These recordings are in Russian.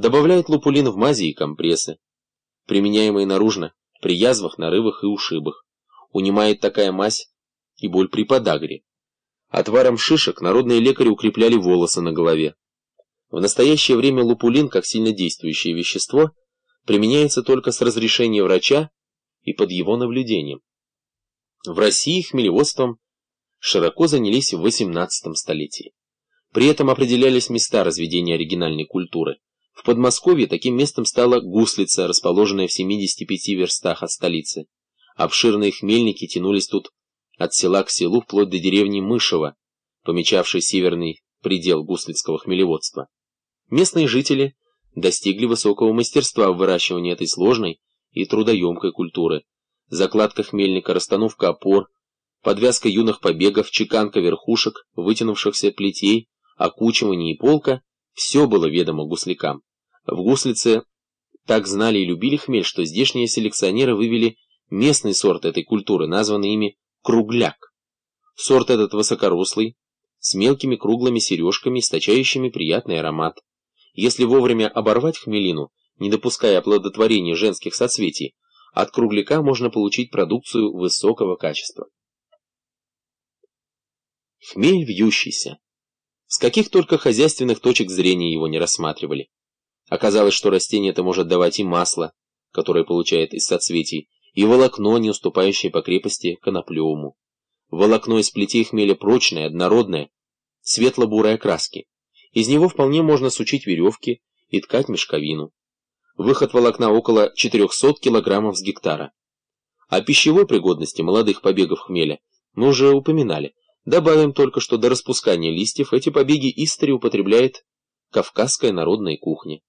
Добавляют лупулин в мази и компрессы, применяемые наружно, при язвах, нарывах и ушибах. Унимает такая мазь и боль при подагре. Отваром шишек народные лекари укрепляли волосы на голове. В настоящее время лупулин, как сильнодействующее вещество, применяется только с разрешения врача и под его наблюдением. В России хмелеводством широко занялись в XVIII столетии. При этом определялись места разведения оригинальной культуры. В Подмосковье таким местом стала Гуслица, расположенная в 75 верстах от столицы. Обширные хмельники тянулись тут от села к селу вплоть до деревни Мышево, помечавшей северный предел гуслицкого хмелеводства. Местные жители достигли высокого мастерства в выращивании этой сложной и трудоемкой культуры. Закладка хмельника, расстановка опор, подвязка юных побегов, чеканка верхушек, вытянувшихся плетей, окучивание и полка – все было ведомо гуслякам. В гуслице так знали и любили хмель, что здешние селекционеры вывели местный сорт этой культуры, названный ими кругляк. Сорт этот высокорослый, с мелкими круглыми сережками, источающими приятный аромат. Если вовремя оборвать хмелину, не допуская оплодотворения женских соцветий, от кругляка можно получить продукцию высокого качества. Хмель вьющийся. С каких только хозяйственных точек зрения его не рассматривали. Оказалось, что растение это может давать и масло, которое получает из соцветий, и волокно, не уступающее по крепости коноплевому. Волокно из плетей хмеля прочное, однородное, светло-бурой окраски. Из него вполне можно сучить веревки и ткать мешковину. Выход волокна около 400 килограммов с гектара. О пищевой пригодности молодых побегов хмеля мы уже упоминали. Добавим только, что до распускания листьев эти побеги истори употребляет кавказская народная кухня.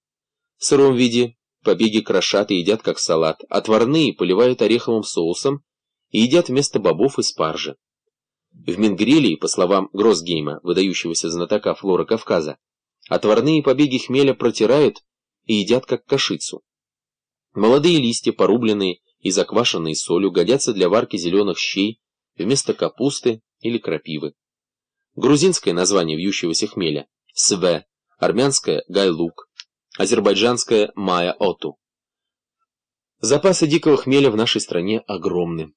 В сыром виде Побеги крошат и едят как салат, отварные поливают ореховым соусом и едят вместо бобов и спаржи. В Менгрелии, по словам Гроссгейма, выдающегося знатока флоры Кавказа, отварные побеги хмеля протирают и едят как кашицу. Молодые листья, порубленные и заквашенные солью, годятся для варки зеленых щей вместо капусты или крапивы. Грузинское название вьющегося хмеля – све, армянское – гайлук, азербайджанская майя-оту. Запасы дикого хмеля в нашей стране огромны.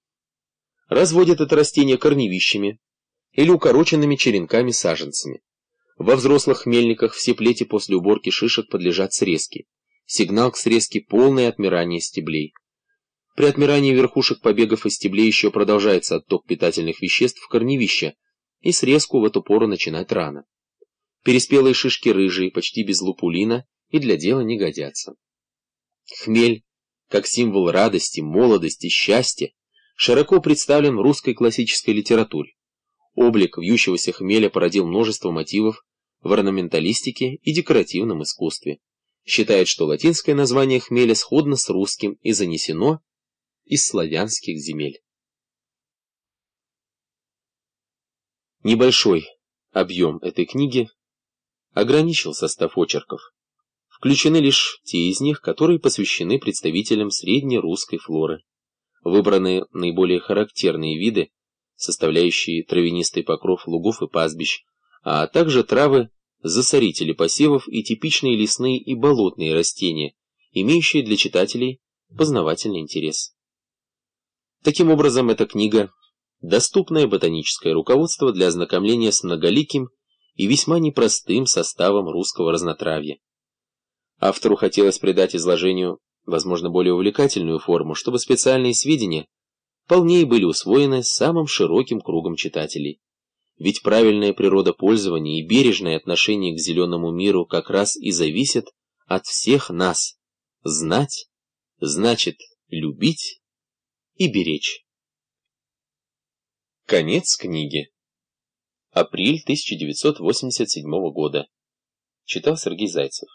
Разводят это растение корневищами или укороченными черенками-саженцами. Во взрослых хмельниках все плети после уборки шишек подлежат срезке. Сигнал к срезке – полное отмирание стеблей. При отмирании верхушек побегов и стеблей еще продолжается отток питательных веществ в корневище, и срезку в эту пору начинать рано. Переспелые шишки рыжие, почти без лупулина, и для дела не годятся. Хмель, как символ радости, молодости, счастья, широко представлен в русской классической литературе. Облик вьющегося хмеля породил множество мотивов в орнаменталистике и декоративном искусстве. Считает, что латинское название хмеля сходно с русским и занесено из славянских земель. Небольшой объем этой книги ограничил состав очерков. Включены лишь те из них, которые посвящены представителям среднерусской флоры. Выбраны наиболее характерные виды, составляющие травянистый покров лугов и пастбищ, а также травы, засорители посевов и типичные лесные и болотные растения, имеющие для читателей познавательный интерес. Таким образом, эта книга – доступное ботаническое руководство для ознакомления с многоликим и весьма непростым составом русского разнотравья. Автору хотелось придать изложению, возможно, более увлекательную форму, чтобы специальные сведения полнее были усвоены самым широким кругом читателей. Ведь правильная природопользование и бережное отношение к зеленому миру как раз и зависят от всех нас. Знать значит любить и беречь. Конец книги. Апрель 1987 года. Читал Сергей Зайцев.